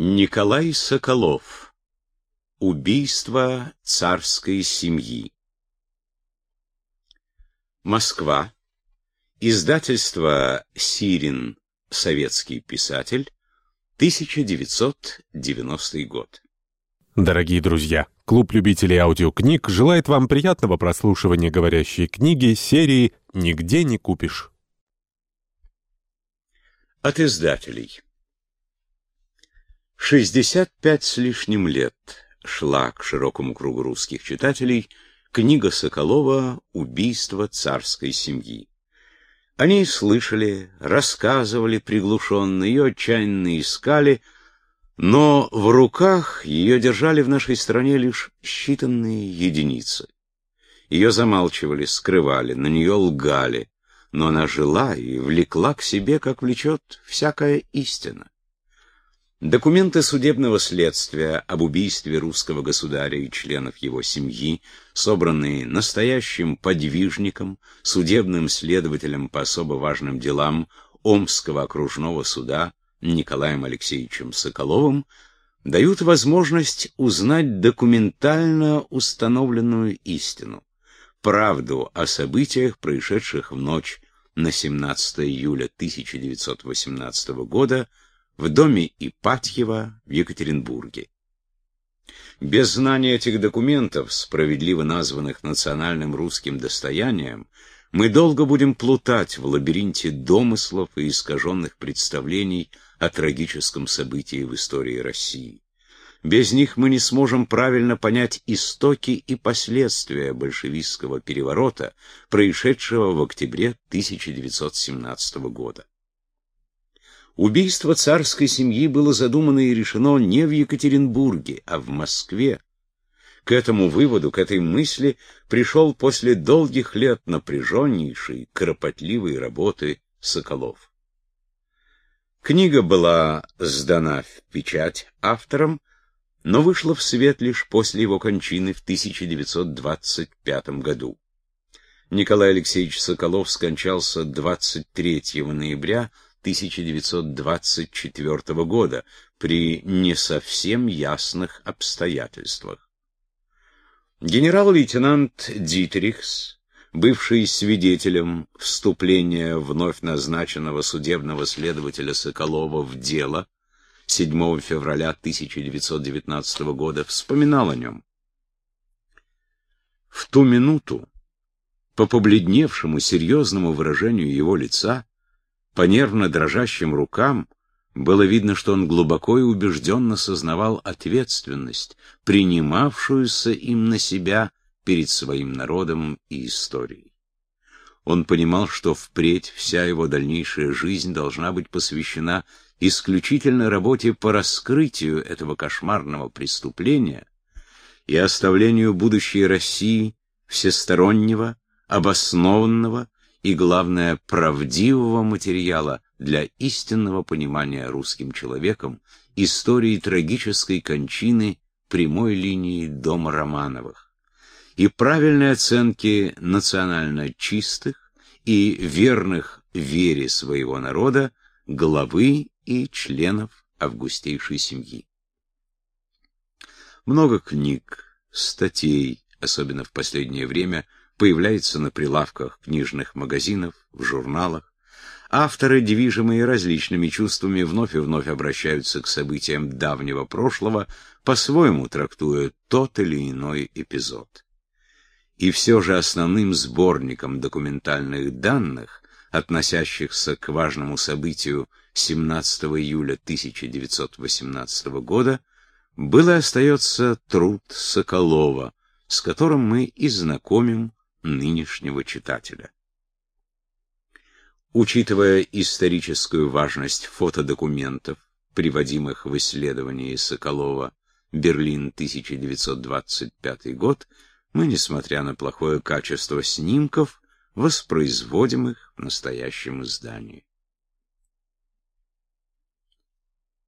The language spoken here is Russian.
Николай Соколов. Убийство царской семьи. Москва. Издательство «Сирин. Советский писатель», 1990 год. Дорогие друзья, клуб любителей аудиокниг желает вам приятного прослушивания говорящей книги серии «Нигде не купишь». От издателей. 65 с лишним лет шла к широкому кругу русских читателей книга Соколова «Убийство царской семьи». Они слышали, рассказывали приглушенно, ее отчаянно искали, но в руках ее держали в нашей стране лишь считанные единицы. Ее замалчивали, скрывали, на нее лгали, но она жила и влекла к себе, как влечет всякая истина. Документы судебного следствия об убийстве русского государя и членов его семьи, собранные настоящим подвижником, судебным следователем по особо важным делам Омского окружного суда Николаем Алексеевичем Соколовым, дают возможность узнать документально установленную истину, правду о событиях, происшедших в ночь на 17 июля 1918 года в доме Ипатьева в Екатеринбурге. Без знания этих документов, справедливо названных национальным русским достоянием, мы долго будем плутать в лабиринте домыслов и искаженных представлений о трагическом событии в истории России. Без них мы не сможем правильно понять истоки и последствия большевистского переворота, происшедшего в октябре 1917 года. Убийство царской семьи было задумано и решено не в Екатеринбурге, а в Москве. К этому выводу, к этой мысли пришел после долгих лет напряженнейшей, кропотливой работы Соколов. Книга была сдана в печать автором, но вышла в свет лишь после его кончины в 1925 году. Николай Алексеевич Соколов скончался 23 ноября 1924 года при не совсем ясных обстоятельствах. Генерал-лейтенант Дитрихс, бывший свидетелем вступления вновь назначенного судебного следователя Соколова в дело 7 февраля 1919 года, вспоминал о нем. В ту минуту, по побледневшему серьезному выражению его лица, по нервно дрожащим рукам было видно, что он глубоко и убежденно сознавал ответственность, принимавшуюся им на себя перед своим народом и историей. Он понимал, что впредь вся его дальнейшая жизнь должна быть посвящена исключительно работе по раскрытию этого кошмарного преступления и оставлению будущей России всестороннего, обоснованного и, главное, правдивого материала для истинного понимания русским человеком истории трагической кончины прямой линии дома Романовых и правильной оценки национально чистых и верных вере своего народа главы и членов августейшей семьи. Много книг, статей, особенно в последнее время, появляется на прилавках книжных магазинов, в журналах. Авторы, движимые различными чувствами, вновь и вновь обращаются к событиям давнего прошлого, по-своему трактуя тот или иной эпизод. И все же основным сборником документальных данных, относящихся к важному событию 17 июля 1918 года, был и остается труд Соколова, с которым мы и знакомим нынешнего читателя. Учитывая историческую важность фотодокументов, приводимых в исследовании Соколова «Берлин, 1925 год», мы, несмотря на плохое качество снимков, воспроизводим их в настоящем издании.